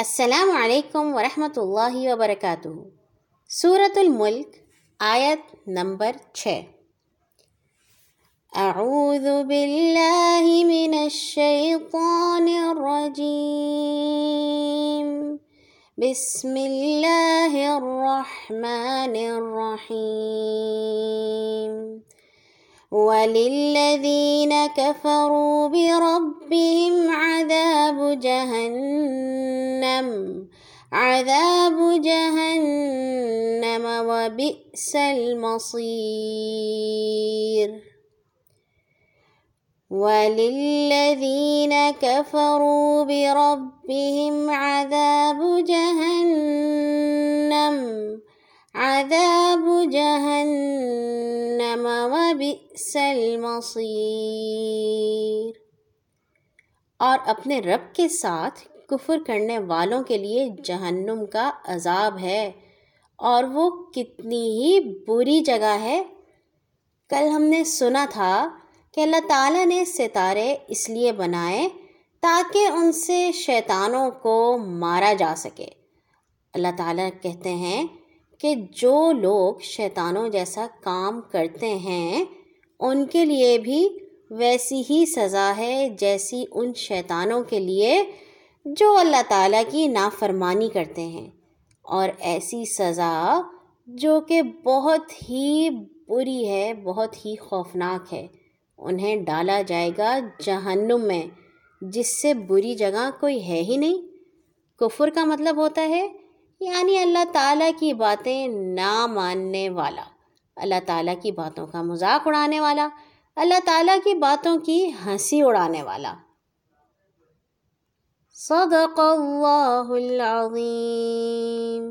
السلام علیکم ورحمۃ اللہ وبرکاتہ۔ سورة الملک، آیت نمبر چھ۔ اعوذ باللہ من الشیطان الرجیم۔ بسم اللہ الرحمن الرحیم۔ وللذین وَلِلَّذِينَ كَفَرُوا بِرَبِّهِمْ عَذَابُ جَهَنَّمَ عَذَابُ جَهَنَّمَ وَبِئْسَ الْمَصِيرُ وَلِلَّذِينَ كَفَرُوا بِرَبِّهِمْ عَذَابُ جَهَنَّمَ، عذاب جہنم وبئس المصیر اور اپنے رب کے ساتھ کفر کرنے والوں کے لیے جہنم کا عذاب ہے۔ اور وہ کتنی ہی بری جگہ ہے۔ کل ہم نے سنا تھا کہ اللہ تعالیٰ نے ستارے اس لیے بنائے تاکہ ان سے شیطانوں کو مارا جا سکے۔ اللہ تعالیٰ کہتے ہیں کہ جو لوگ شیطانوں جیسا کام کرتے ہیں، ان کے لیے بھی ویسی ہی سزا ہے جیسی ان شیطانوں کے لیے جو اللہ تعالیٰ کی نافرمانی کرتے ہیں، اور ایسی سزا جو کہ بہت ہی بری ہے، بہت ہی خوفناک ہے، انہیں ڈالا جائے گا جہنم میں، جس سے بری جگہ کوئی ہے ہی نہیں۔ کفر کا مطلب ہوتا ہے یعنی اللہ تعالیٰ کی باتیں نہ ماننے والا، اللہ تعالیٰ کی باتوں کا مذاق اڑانے والا، اللہ تعالیٰ کی باتوں کی ہنسی اڑانے والا۔ صدق اللہ العظیم